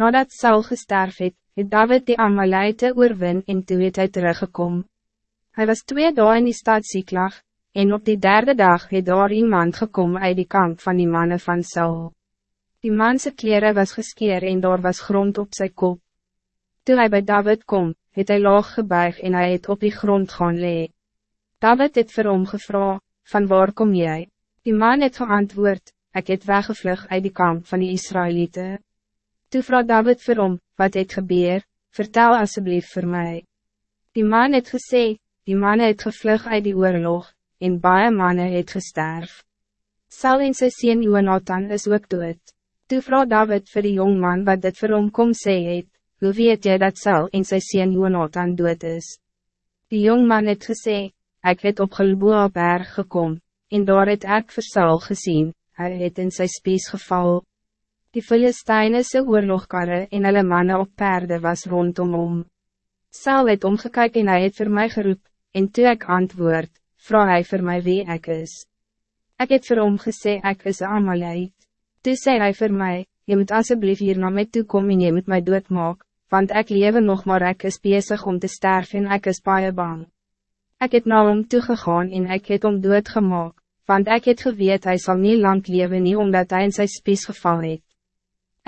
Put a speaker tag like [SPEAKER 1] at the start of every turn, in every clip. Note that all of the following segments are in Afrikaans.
[SPEAKER 1] Nadat Saul gesterf het, het David die Amalite oorwin en toe het hy teruggekom. Hy was twee dagen in die stad Siklag, en op die derde dag het daar iemand gekom uit die kamp van die mannen van Saul. Die manse kleren was geskeer en daar was grond op zijn kop. Toen hij bij David kom, het hij laag gebuig en hij het op die grond gaan lee. David het vir hom gevra, van waar kom jij? Die man het geantwoord, ik het weggevlug uit die kamp van die Israëlieten. Toe vraag David vir hom, wat het gebeur, vertel alsjeblieft voor mij. Die man het gesê, die man het gevlug uit die oorlog, en baie manne het gesterf. Sal en sy sien Jonathan is ook dood. Toe vraag David vir die jongman wat dit vir hom kom sê het, hoe weet jy dat Sal en sy sien Jonathan dood is? Die jongman het gesê, ik het op Gilboa berg gekom, en daar het ek vir Saul gezien, hij het in sy spies geval. Die Filistijnse oorlogkarre en hulle manne op perde was rondom om. Saul het omgekyk en hy het vir my geroep, en toe ek antwoord, vraag hy vir my wie ik is. Ik het vir hom gesê ek is Amaleit. Toe sê hy vir my, je moet alsjeblieft hier naar mij toe komen en je moet mij doodmaak, want ik lewe nog maar ik is bezig om te sterven en ik is baie bang. Ik het nou om toegegaan en ik het om doodgemaak, want ik het geweet hij zal niet lang leven nie omdat hij in zijn spies geval het.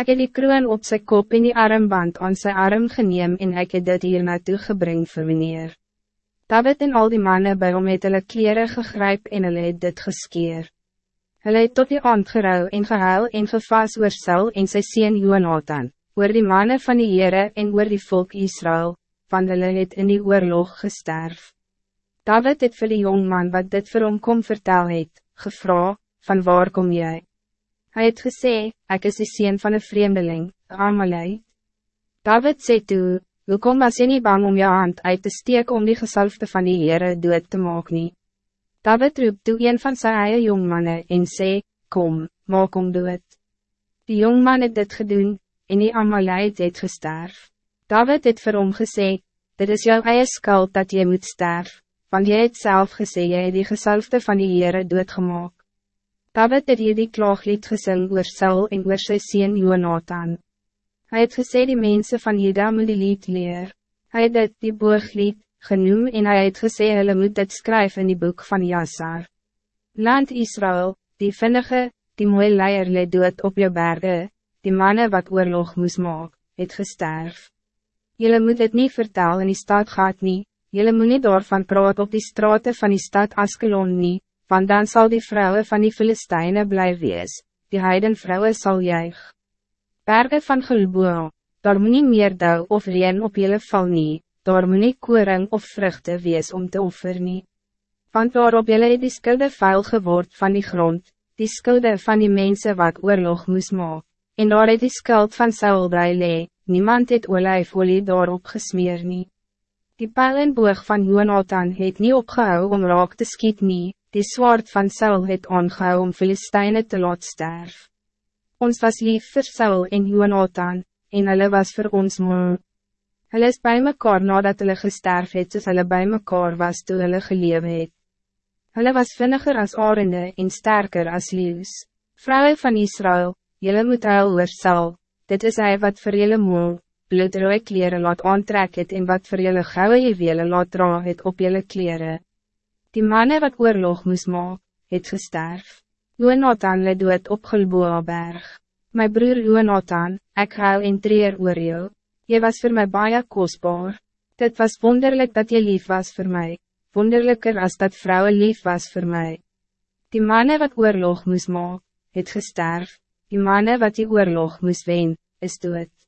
[SPEAKER 1] Ik het die kroon op zijn kop en die armband aan zijn arm geneem en ik het dit hier naartoe gebring vir meneer. David en al die mannen bij hom het hulle kleren gegryp en hulle het dit geskeer. Hulle het tot die aand gerou en gehuil en gevas oor Saul en sy sien Jonathan, oor die mannen van die Heere en oor die volk Israël, want hulle het in die oorlog gesterf. David het vir die jongman wat dit vir hom kom vertel het, gevra, van waar kom jij? Hij het gesê, ek is die sien van een vreemdeling, Amalei. David sê toe, welkom was jy nie bang om jou hand uit te steek om die gesalfde van die Heere dood te maak nie. David roep toe een van sy eie jongmanne en sê, kom, maak om dood. Die jongman het dit gedoen, en die Amalei het gesterf. David het vir hom gesê, dit is jouw eie skuld dat jy moet sterven want jy het self gesê jy het die gesalfde van die Heere doodgemaak. David het hier die klaaglied gesing oor Saul en oor sy sien Jonathan. Hij het gesê die mensen van Juda moet die lied leer. Hij het dit die booglied genoem en hij het gesê hulle moet dit skryf in die boek van Jassar. Land Israël, die vinnige, die mooie leier leid dood op je bergen, die mannen wat oorlog moes maak, het gesterf. Jullie moet het niet vertellen in die stad gaat niet, Jullie moet niet daarvan praat op die straten van die stad Askelon nie, want dan zal die vrouwen van die Filistijnen blijven wees, die heidenvrouwen zal juig. Bergen van Gulboa, daar moet nie meer dou of reen op jullie val nie, daar moet nie koring of vruchten wees om te offer nie. Want waarop jullie die skulde vuil geword van die grond, die skulde van die mensen wat oorlog moes maak, en daar het die skuld van Saul bly lee, niemand het olijfolie daarop gesmeer nie. Die pijl en boog van Jonathan het niet opgehou om raak te skiet nie, die zwaard van Saul het aangehou om Filistijnen te laat sterf. Ons was lief vir Saul en Jonathan, en hulle was voor ons moe. Hulle is bij mekaar nadat hulle gesterf het soos hulle bij mekaar was toe hulle gelewe het. Hulle was vinniger als arende en sterker als leeuws. Vrouwen van Israël, jullie moet huil oor Saul, dit is hij wat voor jullie moe bloedrooi kleren laat aantrek het en wat voor jullie gouden juwelen laat dra het op jullie kleren. Die mannen wat oorlog moes maak, het gesterf. Jonathan le dood op Gilboa berg. My broer Jonathan, ek huil en treer oor jou. Jy was voor mij baie kostbaar. Dit was wonderlijk dat je lief was voor mij. Wonderlijker als dat vrouwen lief was voor mij. Die mannen wat oorlog moes maak, het gesterf. Die mannen wat die oorlog moes wen, is dood.